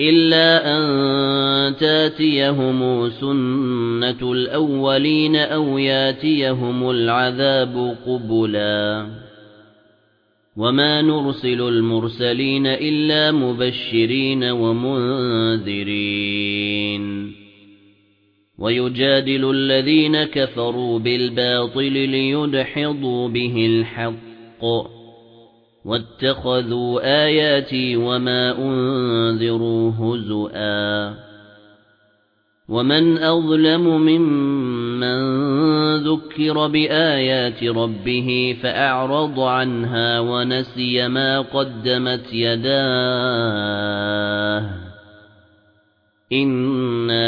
إِلَّا أَن تَأْتِيَهُمْ سُنَّةُ الْأَوَّلِينَ أَوْ يَأْتِيَهُمُ الْعَذَابُ قُبُلًا وَمَا نُرْسِلُ الْمُرْسَلِينَ إِلَّا مُبَشِّرِينَ وَمُنذِرِينَ وَيُجَادِلُ الَّذِينَ كَفَرُوا بِالْبَاطِلِ لِيُدْحِضُوا بِهِ الْحَقَّ وَاتَّخَذُوا آيَاتِي وَمَا أُنذِرُوا هُزُوًا وَمَنْ أَظْلَمُ مِمَّنْ ذُكِّرَ بِآيَاتِ رَبِّهِ فَأَعْرَضَ عَنْهَا وَنَسِيَ مَا قَدَّمَتْ يَدَاهُ.